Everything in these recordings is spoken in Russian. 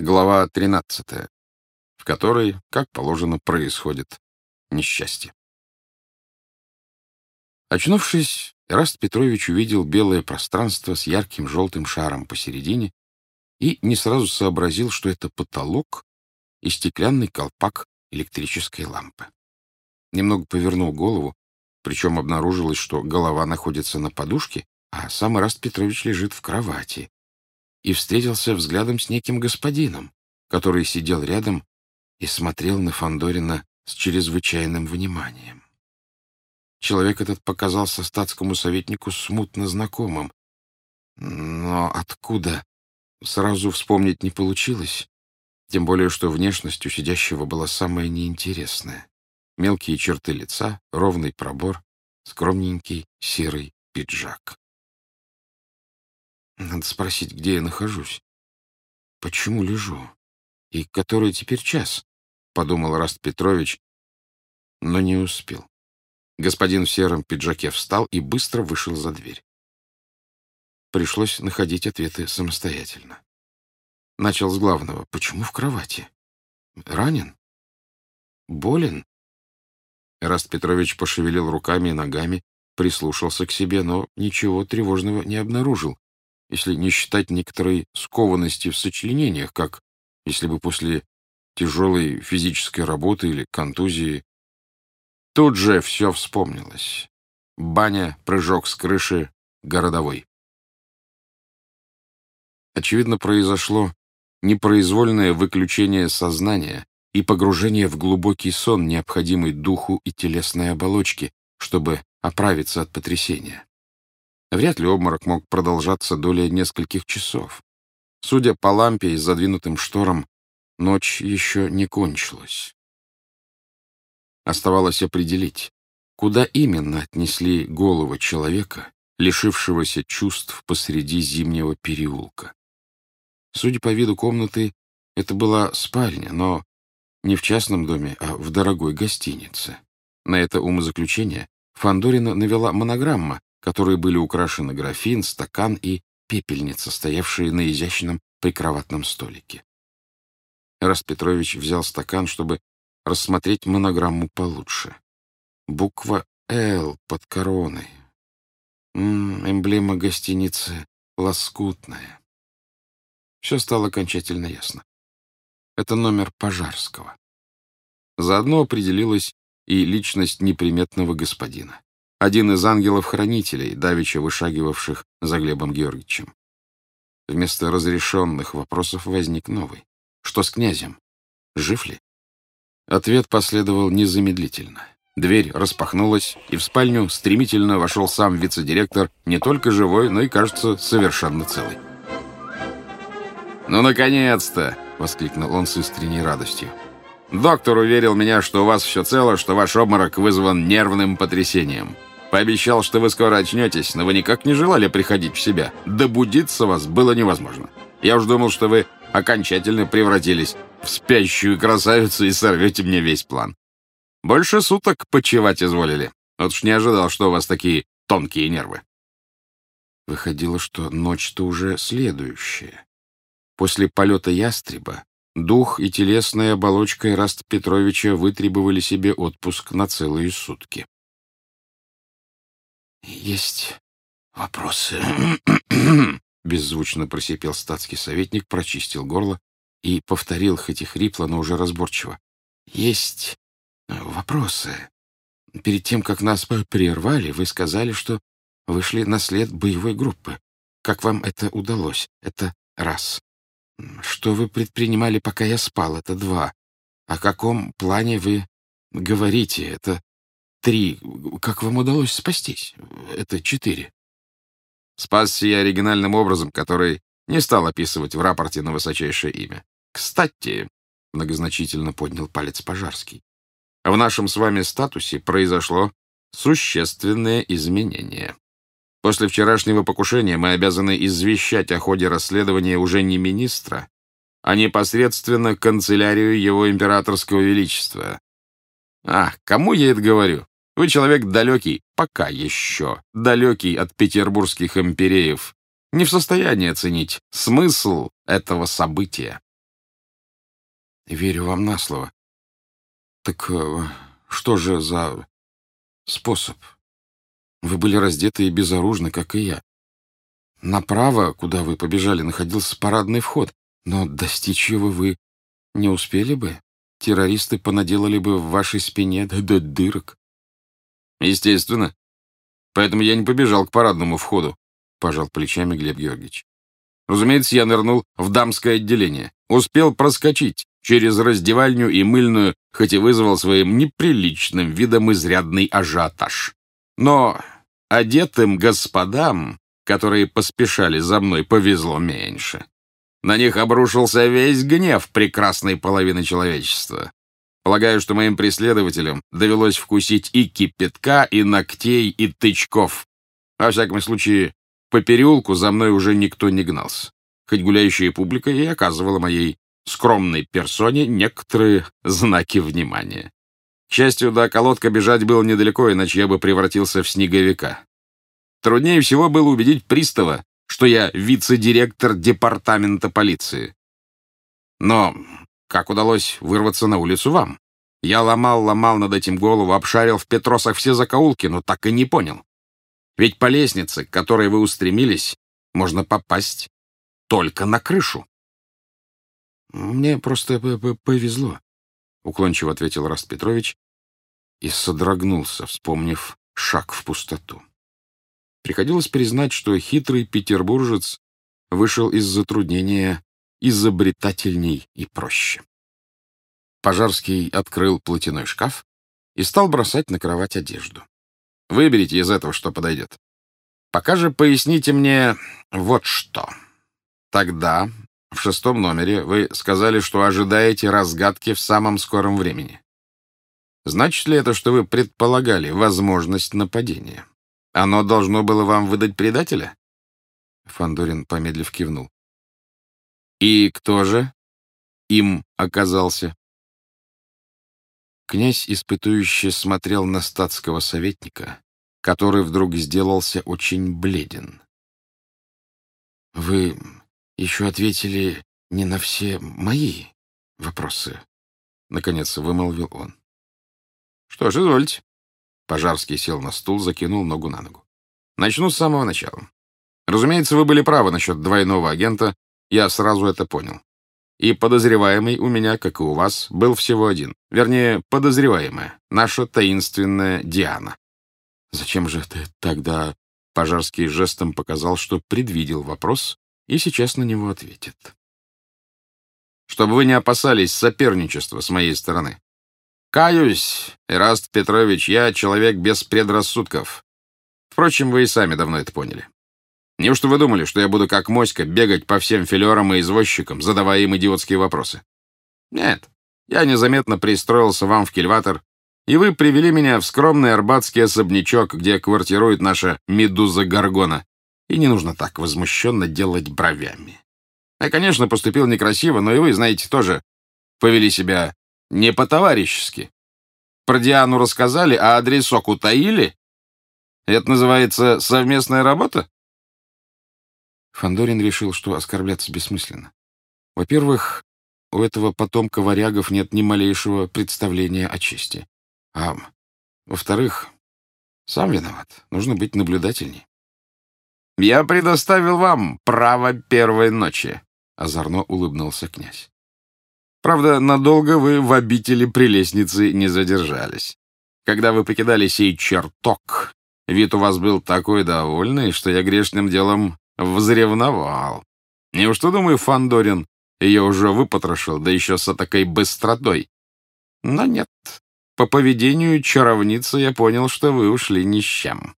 Глава 13, в которой, как положено, происходит несчастье. Очнувшись, Раст Петрович увидел белое пространство с ярким желтым шаром посередине и не сразу сообразил, что это потолок и стеклянный колпак электрической лампы. Немного повернул голову, причем обнаружилось, что голова находится на подушке, а сам Раст Петрович лежит в кровати, и встретился взглядом с неким господином, который сидел рядом и смотрел на Фандорина с чрезвычайным вниманием. Человек этот показался статскому советнику смутно знакомым. Но откуда, сразу вспомнить не получилось, тем более что внешность у сидящего была самая неинтересная. Мелкие черты лица, ровный пробор, скромненький серый пиджак. Надо спросить, где я нахожусь. Почему лежу? И который теперь час? Подумал Раст Петрович, но не успел. Господин в сером пиджаке встал и быстро вышел за дверь. Пришлось находить ответы самостоятельно. Начал с главного. Почему в кровати? Ранен? Болен? Раст Петрович пошевелил руками и ногами, прислушался к себе, но ничего тревожного не обнаружил если не считать некоторой скованности в сочленениях, как если бы после тяжелой физической работы или контузии. Тут же все вспомнилось. Баня, прыжок с крыши, городовой. Очевидно, произошло непроизвольное выключение сознания и погружение в глубокий сон, необходимый духу и телесной оболочке, чтобы оправиться от потрясения. Вряд ли обморок мог продолжаться доля нескольких часов. Судя по лампе и задвинутым шторам, ночь еще не кончилась. Оставалось определить, куда именно отнесли голову человека, лишившегося чувств посреди зимнего переулка. Судя по виду комнаты, это была спальня, но не в частном доме, а в дорогой гостинице. На это умозаключение Фандорина навела монограмма, которые были украшены графин, стакан и пепельница, стоявшие на изящном прикроватном столике. Раст Петрович взял стакан, чтобы рассмотреть монограмму получше. Буква «Л» под короной. М -м, эмблема гостиницы «Лоскутная». Все стало окончательно ясно. Это номер Пожарского. Заодно определилась и личность неприметного господина один из ангелов-хранителей, давеча вышагивавших за Глебом Георгиевичем. Вместо разрешенных вопросов возник новый. Что с князем? Жив ли? Ответ последовал незамедлительно. Дверь распахнулась, и в спальню стремительно вошел сам вице-директор, не только живой, но и, кажется, совершенно целый. «Ну, наконец-то!» — воскликнул он с искренней радостью. «Доктор уверил меня, что у вас все цело, что ваш обморок вызван нервным потрясением. Пообещал, что вы скоро очнетесь, но вы никак не желали приходить в себя. Добудиться вас было невозможно. Я уж думал, что вы окончательно превратились в спящую красавицу и сорвете мне весь план. Больше суток почевать изволили. Вот уж не ожидал, что у вас такие тонкие нервы. Выходило, что ночь-то уже следующая. После полета ястреба дух и телесная оболочка Ираста Петровича вытребовали себе отпуск на целые сутки. «Есть вопросы?» Беззвучно просипел статский советник, прочистил горло и повторил, хоть и хрипло, но уже разборчиво. «Есть вопросы. Перед тем, как нас прервали, вы сказали, что вышли на след боевой группы. Как вам это удалось? Это раз. Что вы предпринимали, пока я спал? Это два. О каком плане вы говорите? Это Три. Как вам удалось спастись? Это четыре. Спасся я оригинальным образом, который не стал описывать в рапорте на высочайшее имя. Кстати, многозначительно поднял палец Пожарский, в нашем с вами статусе произошло существенное изменение. После вчерашнего покушения мы обязаны извещать о ходе расследования уже не министра, а непосредственно канцелярию его императорского величества. Ах, кому я это говорю? Вы человек далекий, пока еще, далекий от петербургских империев, не в состоянии оценить смысл этого события. Верю вам на слово. Так э, что же за способ? Вы были раздеты и безоружны, как и я. Направо, куда вы побежали, находился парадный вход, но достичь его вы не успели бы. Террористы понаделали бы в вашей спине до дырок. Естественно. Поэтому я не побежал к парадному входу, пожал плечами Глеб Георгиевич. Разумеется, я нырнул в дамское отделение. Успел проскочить через раздевальню и мыльную, хоть и вызвал своим неприличным видом изрядный ажиотаж. Но одетым господам, которые поспешали за мной, повезло меньше. На них обрушился весь гнев прекрасной половины человечества. Полагаю, что моим преследователям довелось вкусить и кипятка, и ногтей, и тычков. Во всяком случае, по переулку за мной уже никто не гнался, хоть гуляющая публика и оказывала моей скромной персоне некоторые знаки внимания. К счастью, до колодка бежать было недалеко, иначе я бы превратился в снеговика. Труднее всего было убедить пристава, что я вице-директор департамента полиции. Но как удалось вырваться на улицу вам? Я ломал-ломал над этим голову, обшарил в Петросах все закоулки, но так и не понял. Ведь по лестнице, к которой вы устремились, можно попасть только на крышу. «Мне просто повезло», — уклончиво ответил Раст Петрович и содрогнулся, вспомнив шаг в пустоту. Приходилось признать, что хитрый петербуржец вышел из затруднения изобретательней и проще. Пожарский открыл платяной шкаф и стал бросать на кровать одежду. «Выберите из этого, что подойдет. Пока же поясните мне вот что. Тогда, в шестом номере, вы сказали, что ожидаете разгадки в самом скором времени. Значит ли это, что вы предполагали возможность нападения? Оно должно было вам выдать предателя? Фандорин помедлив кивнул. И кто же им оказался? Князь испытующе смотрел на статского советника, который вдруг сделался очень бледен. «Вы еще ответили не на все мои вопросы», — наконец вымолвил он. «Что ж, извольте». Пожарский сел на стул, закинул ногу на ногу. «Начну с самого начала. Разумеется, вы были правы насчет двойного агента, я сразу это понял. И подозреваемый у меня, как и у вас, был всего один. Вернее, подозреваемая, наша таинственная Диана. Зачем же ты тогда... Пожарский жестом показал, что предвидел вопрос и сейчас на него ответит. Чтобы вы не опасались соперничества с моей стороны. Каюсь, Ираст Петрович, я человек без предрассудков. Впрочем, вы и сами давно это поняли. Неужто вы думали, что я буду как моська бегать по всем филерам и извозчикам, задавая им идиотские вопросы? Нет, я незаметно пристроился вам в кильватор, и вы привели меня в скромный арбатский особнячок, где квартирует наша медуза Гаргона. И не нужно так возмущенно делать бровями. Я, конечно, поступил некрасиво, но и вы, знаете, тоже повели себя не по-товарищески. Про Диану рассказали, а адресок утаили? Это называется совместная работа? Фандорин решил, что оскорбляться бессмысленно. Во-первых, у этого потомка варягов нет ни малейшего представления о чести. А во-вторых, сам виноват. Нужно быть наблюдательней. «Я предоставил вам право первой ночи», — озорно улыбнулся князь. «Правда, надолго вы в обители прелестницы не задержались. Когда вы покидали сей чертог, вид у вас был такой довольный, что я грешным делом Взревновал. Неужто, думаю, Фандорин ее уже выпотрошил, да еще с такой быстротой? Но нет. По поведению чаровницы я понял, что вы ушли ни с чем.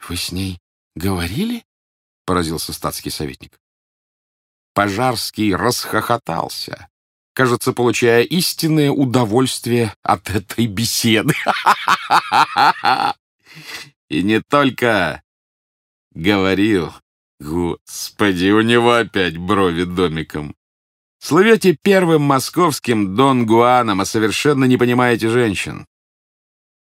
— Вы с ней говорили? — поразился статский советник. Пожарский расхохотался, кажется, получая истинное удовольствие от этой беседы. И не только говорил, Господи, у него опять брови домиком. Слывете первым московским Дон Гуаном, а совершенно не понимаете женщин.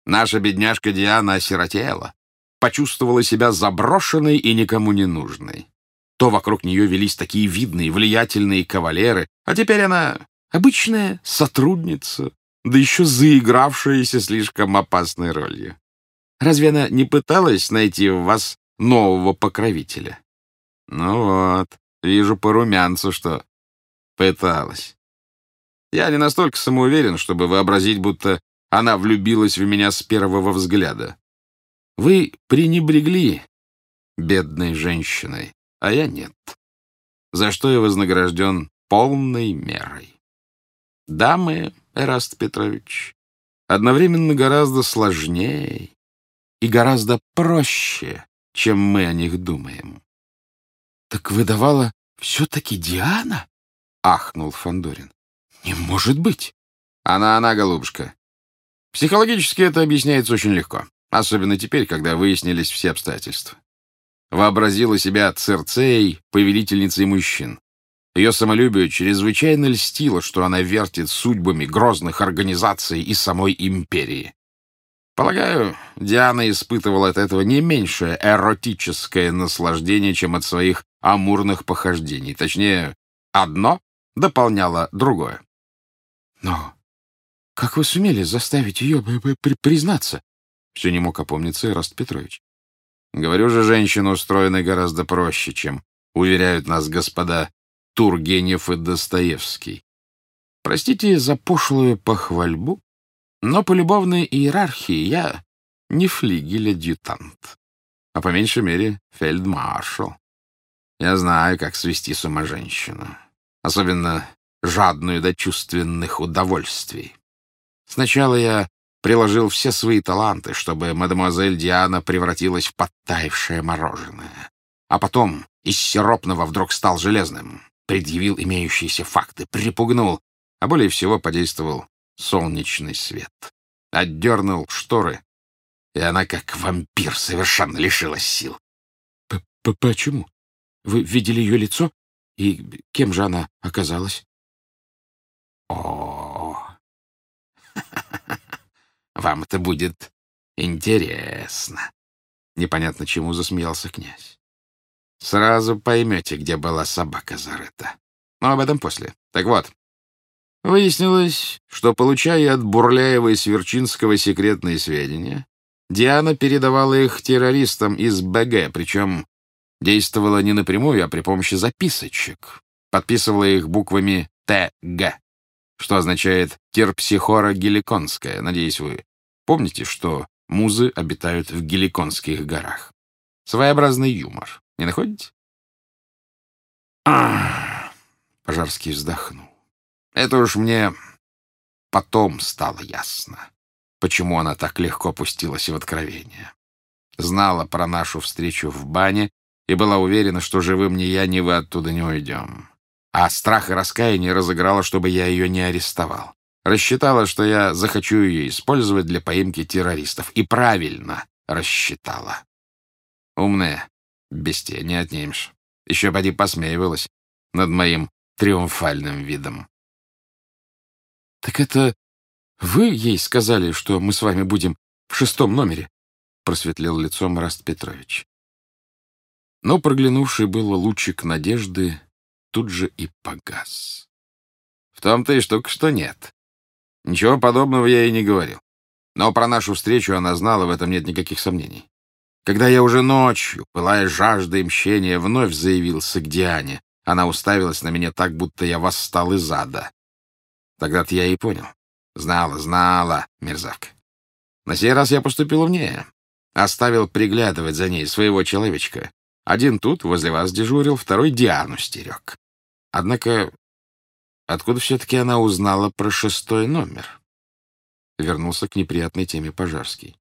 Наша бедняжка Диана осиротела, почувствовала себя заброшенной и никому не нужной. То вокруг нее велись такие видные, влиятельные кавалеры, а теперь она Обычная сотрудница, да еще заигравшаяся слишком опасной ролью. Разве она не пыталась найти в вас нового покровителя? Ну вот, вижу по румянцу, что пыталась. Я не настолько самоуверен, чтобы вообразить, будто она влюбилась в меня с первого взгляда. Вы пренебрегли бедной женщиной, а я нет. За что я вознагражден полной мерой. Дамы, Эраст Петрович, одновременно гораздо сложнее и гораздо проще, чем мы о них думаем. — Так выдавала все-таки Диана? — ахнул Фандорин. Не может быть. Она-она, голубушка. Психологически это объясняется очень легко. Особенно теперь, когда выяснились все обстоятельства. Вообразила себя Церцеей, повелительницей мужчин. Ее самолюбие чрезвычайно льстило, что она вертит судьбами грозных организаций и самой империи. Полагаю, Диана испытывала от этого не меньшее эротическое наслаждение, чем от своих амурных похождений. Точнее, одно дополняло другое. Но как вы сумели заставить ее признаться? Все не мог опомниться Ираст Петрович. Говорю же, женщины устроены гораздо проще, чем уверяют нас господа Тургенев и Достоевский. Простите за пошлую похвальбу, но по любовной иерархии я не флигель-адъютант, а по меньшей мере фельдмаршал. Я знаю, как свести с ума женщину, особенно жадную до чувственных удовольствий. Сначала я приложил все свои таланты, чтобы мадемуазель Диана превратилась в подтаявшее мороженое. А потом из сиропного вдруг стал железным, предъявил имеющиеся факты, припугнул, а более всего подействовал солнечный свет. Отдернул шторы, и она, как вампир, совершенно лишилась сил. — Почему? Вы видели ее лицо? И кем же она оказалась? — О, вам это будет интересно. Непонятно чему засмеялся князь. Сразу поймете, где была собака зарыта. Но об этом после. Так вот, выяснилось, что, получая от Бурляева и Сверчинского секретные сведения, Диана передавала их террористам из БГ, причем действовала не напрямую, а при помощи записочек. Подписывала их буквами ТГ что означает терпсихора геликонская. Надеюсь, вы помните, что музы обитают в геликонских горах. Своеобразный юмор. Не находите? Ах, Пожарский вздохнул. Это уж мне потом стало ясно, почему она так легко пустилась в откровение. Знала про нашу встречу в бане и была уверена, что живым ни я, ни вы оттуда не уйдем а страх и раскаяние разыграла, чтобы я ее не арестовал. Рассчитала, что я захочу ее использовать для поимки террористов. И правильно рассчитала. Умная, бестия, не отнимешь. Еще поди посмеивалась над моим триумфальным видом. — Так это вы ей сказали, что мы с вами будем в шестом номере? — просветлел лицом Раст Петрович. Но проглянувший было лучик надежды тут же и погас. В том-то и штука, что нет. Ничего подобного я и не говорил. Но про нашу встречу она знала, в этом нет никаких сомнений. Когда я уже ночью, пылая жаждой мщения, вновь заявился к Диане, она уставилась на меня так, будто я восстал из ада. Тогда-то я и понял. Знала, знала, мерзавка. На сей раз я поступил умнее. Оставил приглядывать за ней своего человечка. Один тут, возле вас дежурил, второй Диану стерег. Однако, откуда все-таки она узнала про шестой номер? Вернулся к неприятной теме Пожарский.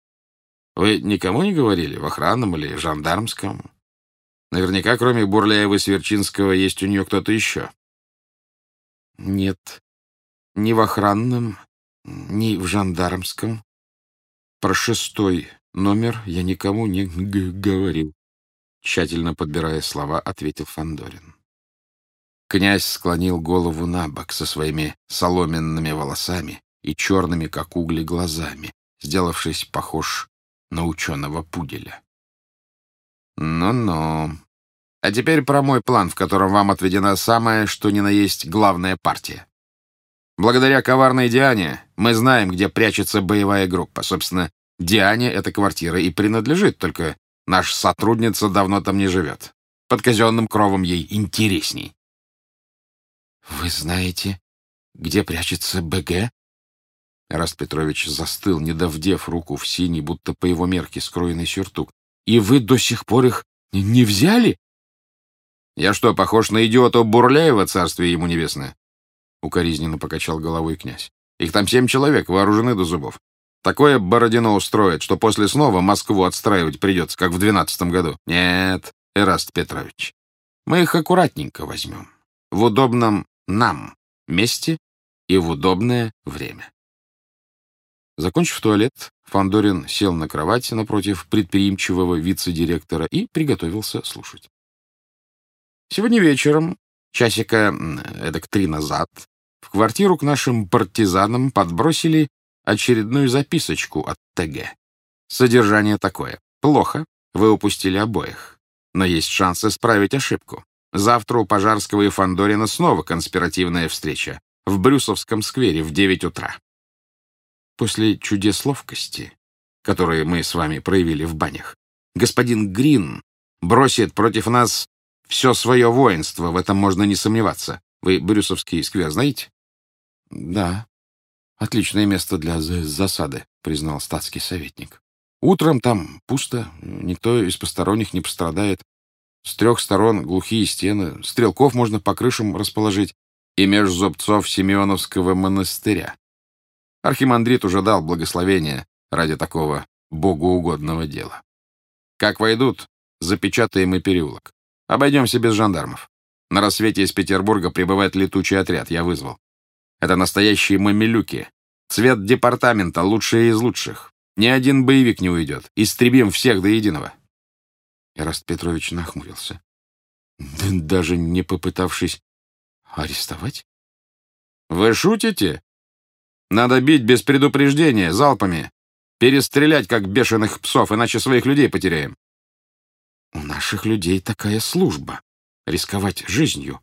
Вы никому не говорили, в охранном или жандармском? Наверняка, кроме Бурляева и Сверчинского, есть у нее кто-то еще. Нет, ни в охранном, ни в жандармском. Про шестой номер я никому не говорил. Тщательно подбирая слова, ответил Фандорин. Князь склонил голову на бок со своими соломенными волосами и черными, как угли, глазами, сделавшись похож на ученого пуделя. «Ну-ну. А теперь про мой план, в котором вам отведена самая, что ни на есть, главная партия. Благодаря коварной Диане мы знаем, где прячется боевая группа. Собственно, Диане эта квартира и принадлежит, только наша сотрудница давно там не живет. Под казенным кровом ей интересней. «Вы знаете, где прячется БГ?» Раст Петрович застыл, не довдев руку в синий, будто по его мерке скроенный сюртук. «И вы до сих пор их не взяли?» «Я что, похож на идиота Бурляева, царствие ему небесное?» Укоризненно покачал головой князь. «Их там семь человек, вооружены до зубов. Такое Бородино устроит, что после снова Москву отстраивать придется, как в двенадцатом году. Нет, Эраст Петрович, мы их аккуратненько возьмем. В удобном нам месте и в удобное время. Закончив туалет, Фандорин сел на кровати напротив предприимчивого вице-директора и приготовился слушать. Сегодня вечером, часика эдак три назад, в квартиру к нашим партизанам подбросили очередную записочку от ТГ. Содержание такое. Плохо, вы упустили обоих. Но есть шанс исправить ошибку. Завтра у Пожарского и Фандорина снова конспиративная встреча. В Брюсовском сквере в 9 утра. После чудес ловкости, которые мы с вами проявили в банях, господин Грин бросит против нас все свое воинство, в этом можно не сомневаться. Вы Брюсовский сквер знаете? — Да, Отличное место для засады, признал статский советник. Утром там пусто, никто из посторонних не пострадает. С трех сторон глухие стены, стрелков можно по крышам расположить и меж зубцов Симеоновского монастыря. Архимандрит уже дал благословение ради такого богоугодного дела. Как войдут, запечатаем и переулок. Обойдемся без жандармов. На рассвете из Петербурга прибывает летучий отряд, я вызвал. Это настоящие мамилюки. Цвет департамента лучшие из лучших. Ни один боевик не уйдет. Истребим всех до единого. Ираст Петрович нахмурился. Даже не попытавшись арестовать? Вы шутите? Надо бить без предупреждения, залпами. Перестрелять, как бешеных псов, иначе своих людей потеряем. У наших людей такая служба. Рисковать жизнью,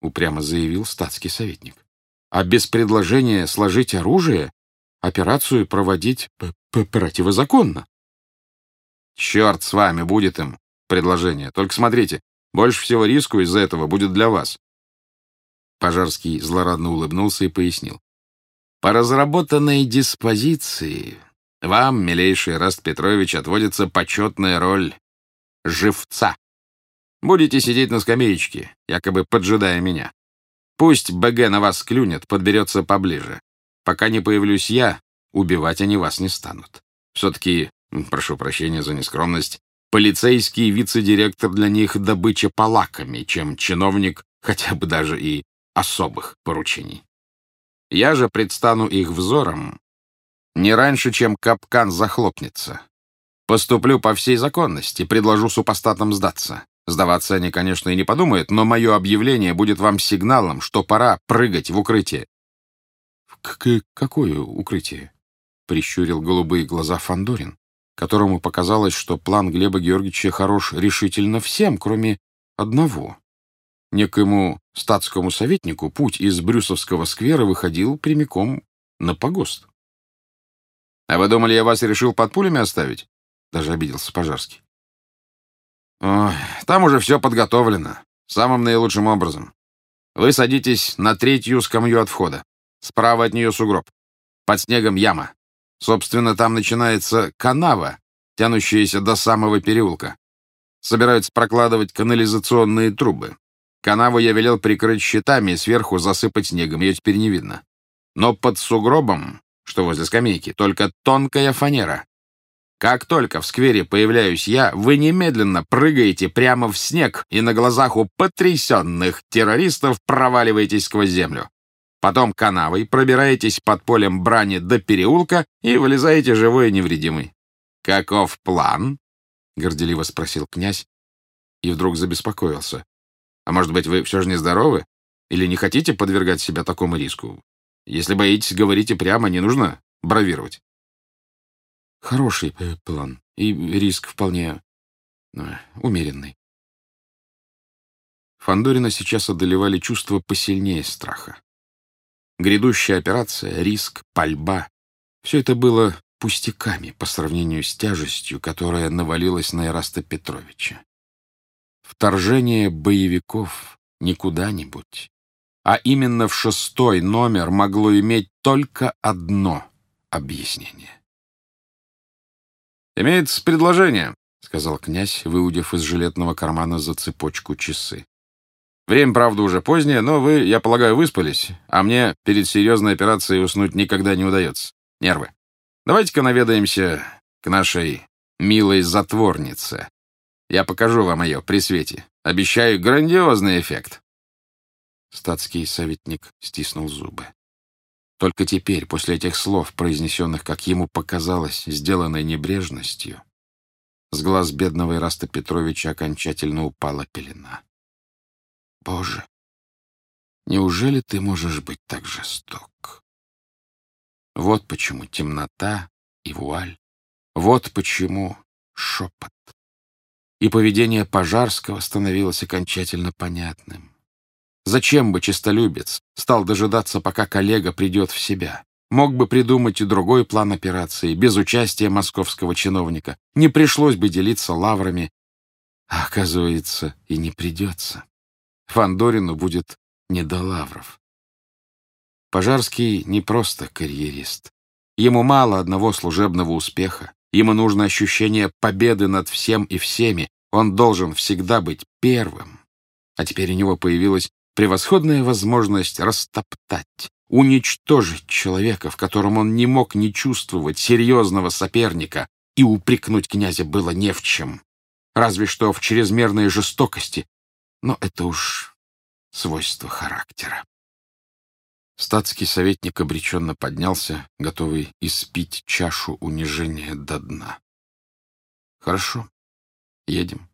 упрямо заявил статский советник а без предложения сложить оружие операцию проводить противозаконно. Черт с вами, будет им предложение. Только смотрите, больше всего риску из-за этого будет для вас. Пожарский злорадно улыбнулся и пояснил. По разработанной диспозиции вам, милейший Раст Петрович, отводится почетная роль живца. Будете сидеть на скамеечке, якобы поджидая меня. Пусть БГ на вас клюнет, подберется поближе. Пока не появлюсь я, убивать они вас не станут. Все-таки, прошу прощения за нескромность, полицейский вице-директор для них добыча полаками, чем чиновник хотя бы даже и особых поручений. Я же предстану их взором не раньше, чем капкан захлопнется. Поступлю по всей законности, предложу супостатам сдаться. Сдаваться они, конечно, и не подумают, но мое объявление будет вам сигналом, что пора прыгать в укрытие. — Какое укрытие? — прищурил голубые глаза Фандорин, которому показалось, что план Глеба Георгиевича хорош решительно всем, кроме одного. Некоему статскому советнику путь из Брюсовского сквера выходил прямиком на погост. — А вы думали, я вас решил под пулями оставить? — даже обиделся Пожарский. Ой, там уже все подготовлено. Самым наилучшим образом. Вы садитесь на третью скамью от входа. Справа от нее сугроб. Под снегом яма. Собственно, там начинается канава, тянущаяся до самого переулка. Собираются прокладывать канализационные трубы. Канаву я велел прикрыть щитами и сверху засыпать снегом, ее теперь не видно. Но под сугробом, что возле скамейки, только тонкая фанера. Как только в сквере появляюсь я, вы немедленно прыгаете прямо в снег и на глазах у потрясенных террористов проваливаетесь сквозь землю. Потом канавой пробираетесь под полем брани до переулка и вылезаете живой и невредимый. «Каков план?» — горделиво спросил князь и вдруг забеспокоился. «А может быть, вы все же не здоровы? Или не хотите подвергать себя такому риску? Если боитесь, говорите прямо, не нужно бравировать». Хороший план, и риск вполне э, умеренный. Фандорина сейчас одолевали чувства посильнее страха. грядущая операция, риск, пальба — все это было пустяками по сравнению с тяжестью, которая навалилась на Ираста Петровича. Вторжение боевиков не куда-нибудь, а именно в шестой номер могло иметь только одно объяснение. «Имеется предложение», — сказал князь, выудив из жилетного кармана за цепочку часы. «Время, правда, уже позднее, но вы, я полагаю, выспались, а мне перед серьезной операцией уснуть никогда не удается. Нервы. Давайте-ка наведаемся к нашей милой затворнице. Я покажу вам ее при свете. Обещаю грандиозный эффект». Статский советник стиснул зубы. Только теперь, после этих слов, произнесенных, как ему показалось, сделанной небрежностью, с глаз бедного Ираста Петровича окончательно упала пелена. «Боже, неужели ты можешь быть так жесток?» Вот почему темнота и вуаль, вот почему шепот. И поведение Пожарского становилось окончательно понятным. Зачем бы честолюбец стал дожидаться, пока коллега придет в себя? Мог бы придумать и другой план операции, без участия московского чиновника. Не пришлось бы делиться лаврами. А оказывается, и не придется. Фандорину будет не до лавров. Пожарский не просто карьерист. Ему мало одного служебного успеха. Ему нужно ощущение победы над всем и всеми. Он должен всегда быть первым. А теперь у него появилась превосходная возможность растоптать, уничтожить человека, в котором он не мог не чувствовать серьезного соперника, и упрекнуть князя было не в чем. Разве что в чрезмерной жестокости, но это уж свойство характера. Статский советник обреченно поднялся, готовый испить чашу унижения до дна. «Хорошо, едем».